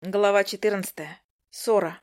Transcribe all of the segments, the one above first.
Глава 14. Ссора.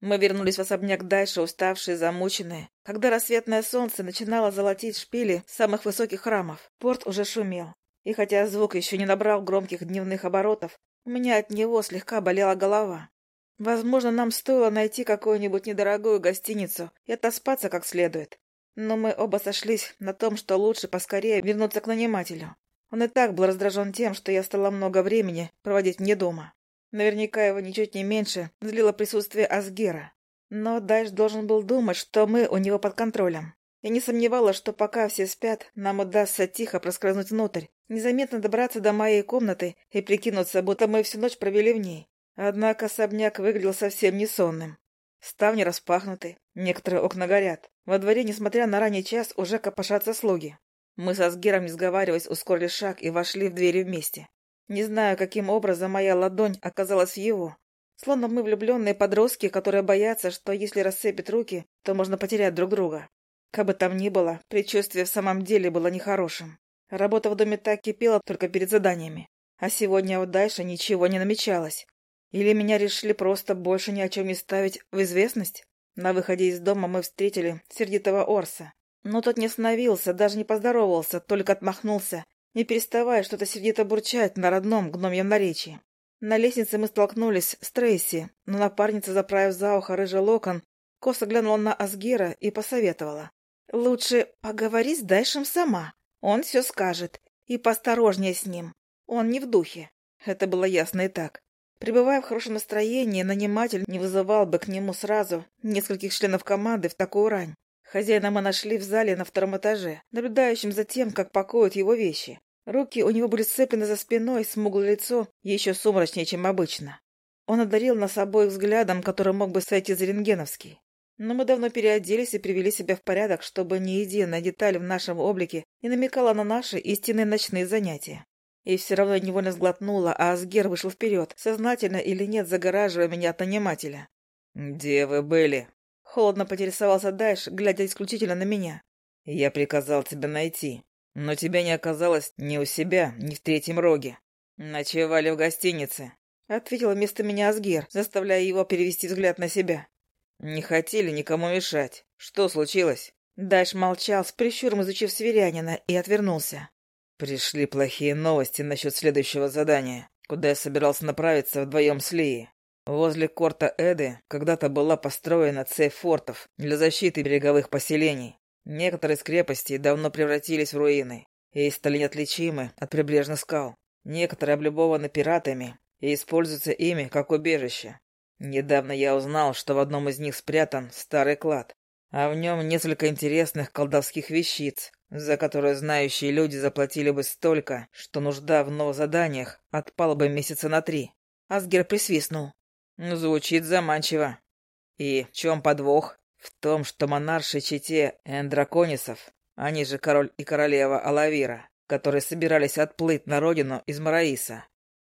Мы вернулись в особняк дальше, уставшие, замученные. Когда рассветное солнце начинало золотить шпили самых высоких храмов, порт уже шумел. И хотя звук еще не набрал громких дневных оборотов, у меня от него слегка болела голова. Возможно, нам стоило найти какую-нибудь недорогую гостиницу и отоспаться как следует. Но мы оба сошлись на том, что лучше поскорее вернуться к нанимателю. Он и так был раздражен тем, что я стала много времени проводить вне дома. Наверняка его ничуть не меньше злило присутствие Асгера. Но Дайш должен был думать, что мы у него под контролем. Я не сомневалась, что пока все спят, нам удастся тихо проскользнуть внутрь, незаметно добраться до моей комнаты и прикинуться, будто мы всю ночь провели в ней. Однако особняк выглядел совсем не сонным. Ставни распахнуты, некоторые окна горят. Во дворе, несмотря на ранний час, уже копошатся слуги. Мы со Сгером, не сговариваясь, ускорили шаг и вошли в двери вместе. Не знаю, каким образом моя ладонь оказалась в его. Словно мы влюбленные подростки, которые боятся, что если расцепят руки, то можно потерять друг друга. Как бы там ни было, предчувствие в самом деле было нехорошим. Работа в доме так кипела только перед заданиями. А сегодня вот дальше ничего не намечалось. Или меня решили просто больше ни о чем не ставить в известность? На выходе из дома мы встретили сердитого Орса. Но тот не остановился, даже не поздоровался, только отмахнулся не переставая что-то сердито бурчать на родном гномьем наречии. На лестнице мы столкнулись с Трейси, но напарница, заправив за ухо рыжий локон, косо глянула на Асгера и посоветовала. «Лучше поговори с Дайшем сама. Он все скажет. И посторожнее с ним. Он не в духе». Это было ясно и так. Пребывая в хорошем настроении, наниматель не вызывал бы к нему сразу нескольких членов команды в такую рань. Хозяина мы нашли в зале на втором этаже, наблюдающим за тем, как пакуют его вещи. Руки у него были сцеплены за спиной, смуглое лицо еще сумрачнее, чем обычно. Он одарил нас обоих взглядом, который мог бы сойти за рентгеновский. Но мы давно переоделись и привели себя в порядок, чтобы ни единая деталь в нашем облике не намекала на наши истинные ночные занятия. И все равно невольно сглотнула, а Асгер вышел вперед, сознательно или нет, загораживая меня от нанимателя. «Где вы были?» Холодно поинтересовался Дайш, глядя исключительно на меня. «Я приказал тебя найти, но тебя не оказалось ни у себя, ни в третьем роге. Ночевали в гостинице», — ответил вместо меня Асгер, заставляя его перевести взгляд на себя. «Не хотели никому мешать. Что случилось?» Дайш молчал, с прищуром изучив северянина, и отвернулся. «Пришли плохие новости насчет следующего задания, куда я собирался направиться вдвоем с Лией. Возле корта Эды когда-то была построена цепь фортов для защиты береговых поселений. Некоторые из крепостей давно превратились в руины и стали неотличимы от прибрежных скал. Некоторые облюбованы пиратами и используются ими как убежище. Недавно я узнал, что в одном из них спрятан старый клад, а в нем несколько интересных колдовских вещиц, за которые знающие люди заплатили бы столько, что нужда в новых заданиях отпала бы месяца на три. Асгер присвистнул. Звучит заманчиво. И в чем подвох? В том, что монарши чете Эндраконисов, они же король и королева Алавира, которые собирались отплыть на родину из Мараиса,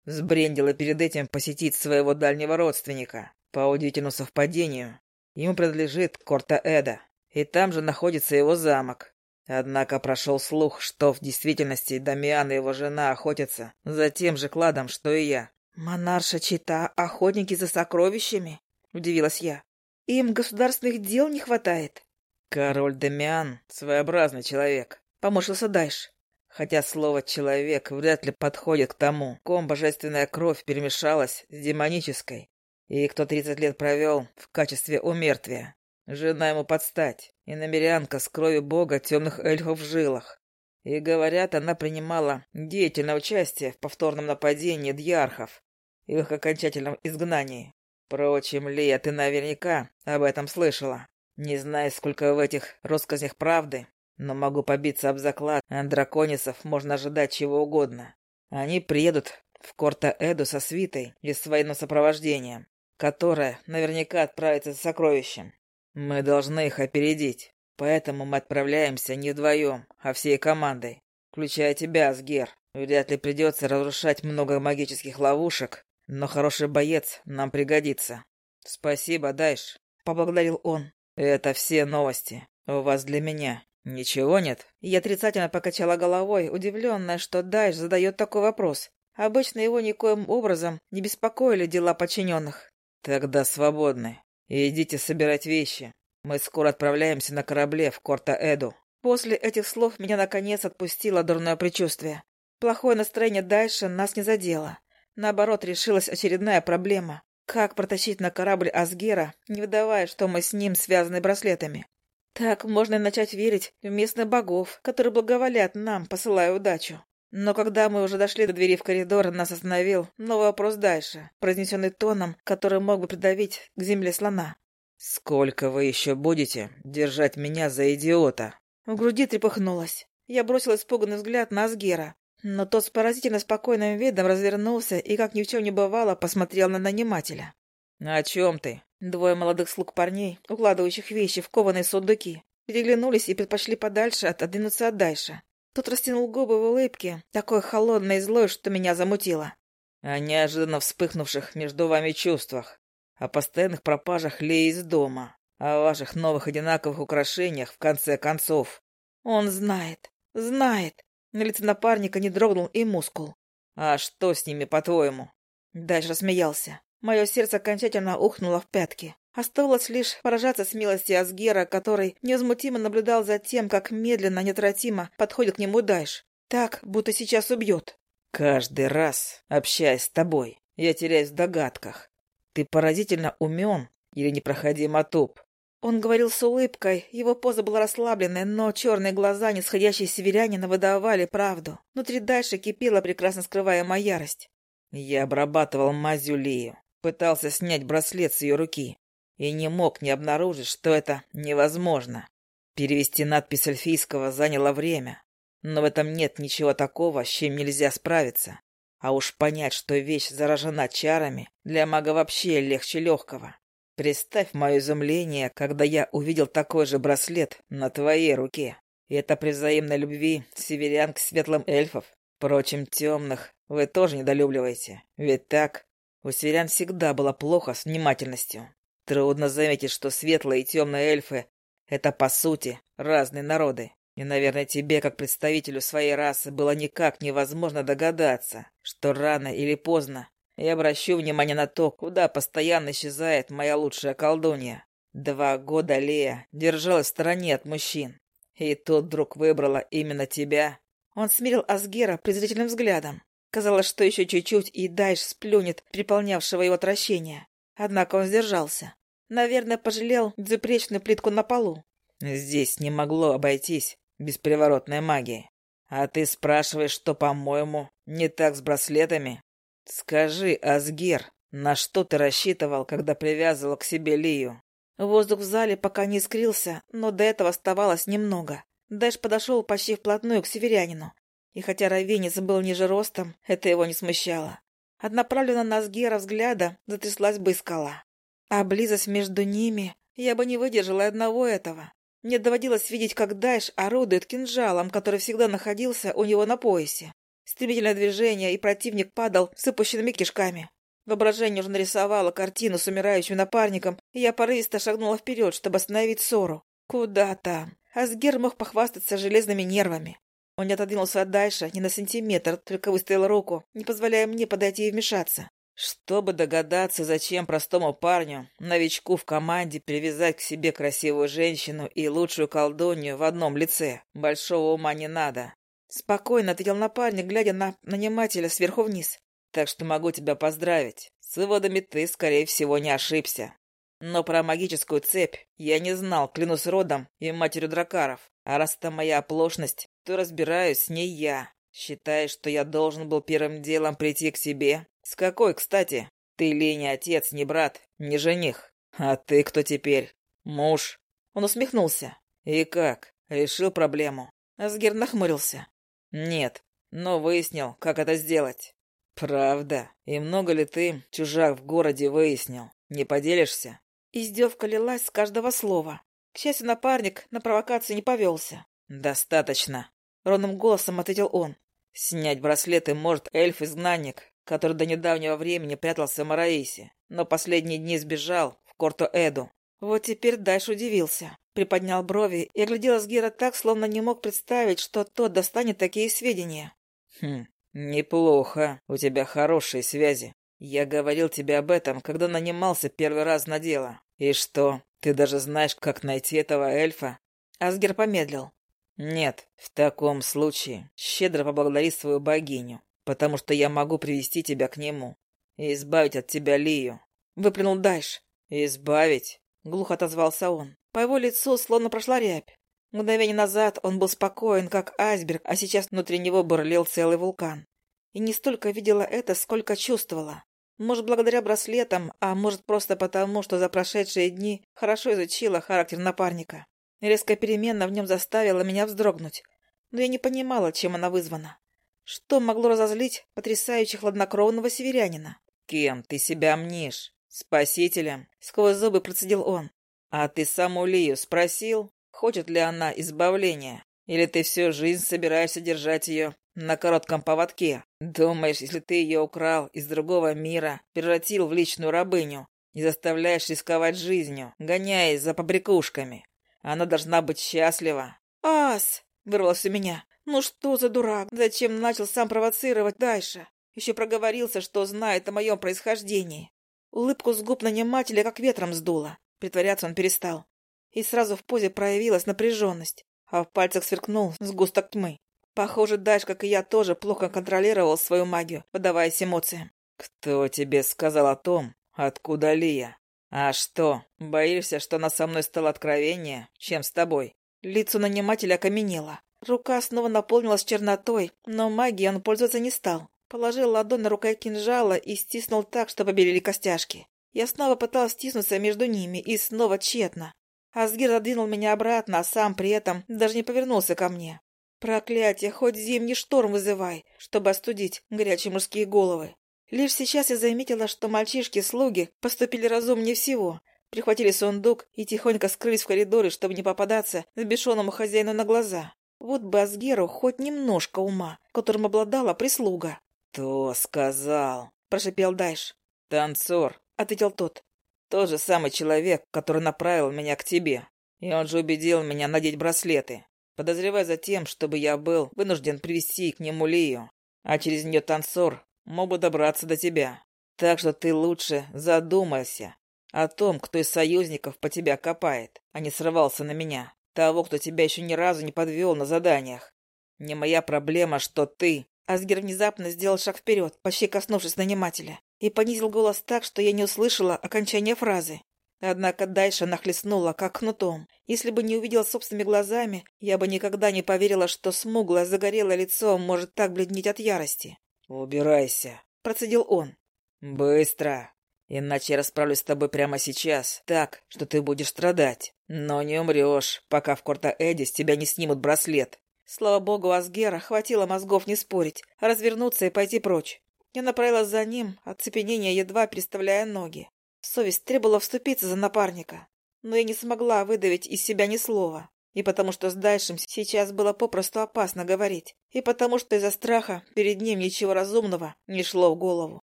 сбрендила перед этим посетить своего дальнего родственника. По удивительному совпадению, ему принадлежит Корта Эда, и там же находится его замок. Однако прошел слух, что в действительности Дамиан и его жена охотятся за тем же кладом, что и я. «Монарша Чита — охотники за сокровищами?» — удивилась я. «Им государственных дел не хватает». «Король Демиан — своеобразный человек», — поморщился Дайш. Хотя слово «человек» вряд ли подходит к тому, ком божественная кровь перемешалась с демонической, и кто тридцать лет провел в качестве умертвия. Жена ему подстать, и намерянка с кровью бога темных эльфов в жилах. И, говорят, она принимала деятельное участие в повторном нападении дьярхов и в их окончательном изгнании. Впрочем, Лия, ты наверняка об этом слышала. Не знаю, сколько в этих россказнях правды, но могу побиться об заклад, от драконисов можно ожидать чего угодно. Они приедут в Корта-Эду со свитой и с военным сопровождением, которое наверняка отправится за сокровищем. Мы должны их опередить. Поэтому мы отправляемся не вдвоем, а всей командой, включая тебя, Асгер. Вряд ли придется разрушать много магических ловушек, но хороший боец нам пригодится. Спасибо, Дайш, — поблагодарил он. Это все новости. У вас для меня ничего нет? Я отрицательно покачала головой, удивленная, что Дайш задает такой вопрос. Обычно его никоим образом не беспокоили дела подчиненных. «Тогда свободны. Идите собирать вещи. Мы скоро отправляемся на корабле в Корта-Эду». После этих слов меня наконец отпустило дурное предчувствие. Плохое настроение дальше нас не задело. Наоборот, решилась очередная проблема. Как протащить на корабль Асгера, не выдавая, что мы с ним связаны браслетами? Так можно начать верить в местных богов, которые благоволят нам, посылая удачу. Но когда мы уже дошли до двери в коридор, нас остановил новый вопрос дальше, произнесенный тоном, который мог бы придавить к земле слона. «Сколько вы еще будете держать меня за идиота?» В груди трепыхнулась. Я бросил испуганный взгляд на Асгера, но тот с поразительно спокойным видом развернулся и, как ни в чем не бывало, посмотрел на нанимателя. «О чем ты?» Двое молодых слуг парней, укладывающих вещи в кованые сундуки, переглянулись и предпочли подальше отодвинуться от. Тот растянул губы в улыбке, такой холодной и злой, что меня замутило. «О неожиданно вспыхнувших между вами чувствах, о постоянных пропажах Леи из дома, о ваших новых одинаковых украшениях, в конце концов. Он знает, знает. На лице напарника не дрогнул и мускул. А что с ними, по-твоему? Дальше рассмеялся. Мое сердце окончательно ухнуло в пятки. Оставалось лишь поражаться смелости Асгера, который невозмутимо наблюдал за тем, как медленно, неотвратимо подходит к нему Дайш. Так, будто сейчас убьет. «Каждый раз, общаясь с тобой, я теряюсь в догадках. Ты поразительно умен или непроходимо туп. Он говорил с улыбкой, его поза была расслабленная, но черные глаза нисходящие северянина выдавали правду. Внутри дальше кипела прекрасно скрываемая ярость. Я обрабатывал мазью Лию, пытался снять браслет с ее руки и не мог не обнаружить, что это невозможно. Перевести надпись эльфийского заняло время, но в этом нет ничего такого, с чем нельзя справиться. А уж понять, что вещь заражена чарами, для мага вообще легче легкого. Представь мое изумление, когда я увидел такой же браслет на твоей руке. Это при взаимной любви северян к светлым эльфов. Впрочем, темных вы тоже недолюбливаете. Ведь так? У северян всегда было плохо с внимательностью. Трудно заметить, что светлые и темные эльфы — это, по сути, разные народы. И, наверное, тебе, как представителю своей расы, было никак невозможно догадаться, что рано или поздно я обращу внимание на то, куда постоянно исчезает моя лучшая колдунья. Два года Лея держалась в стороне от мужчин. И тут вдруг выбрала именно тебя. Он смирил Асгера презрительным взглядом. Казалось, что еще чуть-чуть и Дайш сплюнет приполнявшего его отвращения. Однако он сдержался. Наверное, пожалел безупречную плитку на полу. Здесь не могло обойтись без приворотной магии. А ты спрашиваешь, что, по-моему, не так с браслетами? «Скажи, Асгер, на что ты рассчитывал, когда привязывал к себе Лию?» Воздух в зале пока не искрился, но до этого оставалось немного. Дэш подошел почти вплотную к северянину. И хотя ровенец был ниже ростом, это его не смущало. От направленного на Асгера взгляда затряслась бы скала. А близость между ними... Я бы не выдержала одного этого. Мне доводилось видеть, как Дайш орудует кинжалом, который всегда находился у него на поясе. Стремительное движение, и противник падал с выпущенными кишками. Воображение уже нарисовало картину с умирающим напарником, и я порывисто шагнула вперед, чтобы остановить ссору. Куда там? Асгер мог похвастаться железными нервами. Он не отодвинулся дальше, ни на сантиметр, только выставил руку, не позволяя мне подойти и вмешаться. Чтобы догадаться, зачем простому парню, новичку в команде, привязать к себе красивую женщину и лучшую колдунью в одном лице, большого ума не надо. Спокойно ответил напарник, глядя на нанимателя сверху вниз. Так что могу тебя поздравить. С выводами ты, скорее всего, не ошибся. Но про магическую цепь я не знал, клянусь родом и матерью дракаров. А раз это моя оплошность, то разбираюсь с ней я. Считаешь, что я должен был первым делом прийти к себе? С какой, кстати? Ты ли не отец, не брат, не жених? А ты кто теперь? Муж? Он усмехнулся. И как? Решил проблему? Асгер нахмурился. «Нет, но выяснил, как это сделать». «Правда? И много ли ты, чужак в городе, выяснил? Не поделишься?» Издевка лилась с каждого слова. К счастью, напарник на провокации не повелся. «Достаточно», — ровным голосом ответил он. «Снять браслеты может эльф-изгнанник, который до недавнего времени прятался в Мараисе, но последние дни сбежал в Корто-Эду. Вот теперь Дайш удивился. Приподнял брови и оглядел Асгира так, словно не мог представить, что тот достанет такие сведения. «Хм, «Неплохо. У тебя хорошие связи. Я говорил тебе об этом, когда нанимался первый раз на дело. И что, ты даже знаешь, как найти этого эльфа?» Асгер помедлил. «Нет, в таком случае щедро поблагодари свою богиню, потому что я могу привести тебя к нему и избавить от тебя Лию». Выплюнул Дайш. «Избавить?» — глухо отозвался он. По его лицу словно прошла рябь. Мгновение назад он был спокоен, как айсберг, а сейчас внутри него бурлил целый вулкан. И не столько видела это, сколько чувствовала. Может, благодаря браслетам, а может, просто потому, что за прошедшие дни хорошо изучила характер напарника. Резкая перемена в нем заставила меня вздрогнуть. Но я не понимала, чем она вызвана. Что могло разозлить потрясающе хладнокровного северянина? «Кем ты себя мнишь? Спасителем?» — сквозь зубы процедил он. «А ты саму Лию спросил?» Хочет ли она избавления? Или ты всю жизнь собираешься держать ее на коротком поводке? Думаешь, если ты ее украл из другого мира, превратил в личную рабыню и заставляешь рисковать жизнью, гоняясь за побрякушками, она должна быть счастлива? «Ас!» — вырвалось у меня. «Ну что за дурак? Зачем начал сам провоцировать дальше? Еще проговорился, что знает о моем происхождении». Улыбку с губ нанимателя как ветром сдуло. Притворяться он перестал и сразу в позе проявилась напряженность, а в пальцах сверкнул сгусток тьмы. Похоже, Даш, как и я, тоже плохо контролировал свою магию, подаваясь эмоциям. «Кто тебе сказал о том, откуда Лия? А что, боишься, что она со мной стала откровеннее, чем с тобой?» Лицо нанимателя окаменело. Рука снова наполнилась чернотой, но магией он пользоваться не стал. Положил ладонь на рукоять кинжала и стиснул так, что побелели костяшки. Я снова пыталась стиснуться между ними, и снова тщетно. Асгир задвинул меня обратно, а сам при этом даже не повернулся ко мне. Проклятие, хоть зимний шторм вызывай, чтобы остудить горячие мужские головы. Лишь сейчас я заметила, что мальчишки-слуги поступили разумнее всего. Прихватили сундук и тихонько скрылись в коридоре, чтобы не попадаться сбешенному хозяину на глаза. Вот бы Асгеру хоть немножко ума, которым обладала прислуга. «Кто сказал?» – прошипел Дайш. «Танцор», – ответил тот. Тот же самый человек, который направил меня к тебе. И он же убедил меня надеть браслеты, подозревая за тем, чтобы я был вынужден привести к нему Лию, а через нее танцор мог бы добраться до тебя. Так что ты лучше задумайся о том, кто из союзников по тебя копает, а не срывался на меня, того, кто тебя еще ни разу не подвел на заданиях. Не моя проблема, что ты Асгер внезапно сделал шаг вперед, почти коснувшись нанимателя, и понизил голос так, что я не услышала окончания фразы. Однако дальше нахлестнула, как кнутом. Если бы не увидела собственными глазами, я бы никогда не поверила, что смуглое, загорелое лицо может так бледнеть от ярости. «Убирайся», — процедил он. «Быстро, иначе я расправлюсь с тобой прямо сейчас, так, что ты будешь страдать. Но не умрешь, пока в Корта-Эдди с тебя не снимут браслет. Слава богу, Асгера хватило мозгов не спорить, а развернуться и пойти прочь. Я направилась за ним, оцепенение едва переставляя ноги. Совесть требовала вступиться за напарника, но я не смогла выдавить из себя ни слова. И потому что с Дальшим сейчас было попросту опасно говорить, и потому что из-за страха перед ним ничего разумного не шло в голову.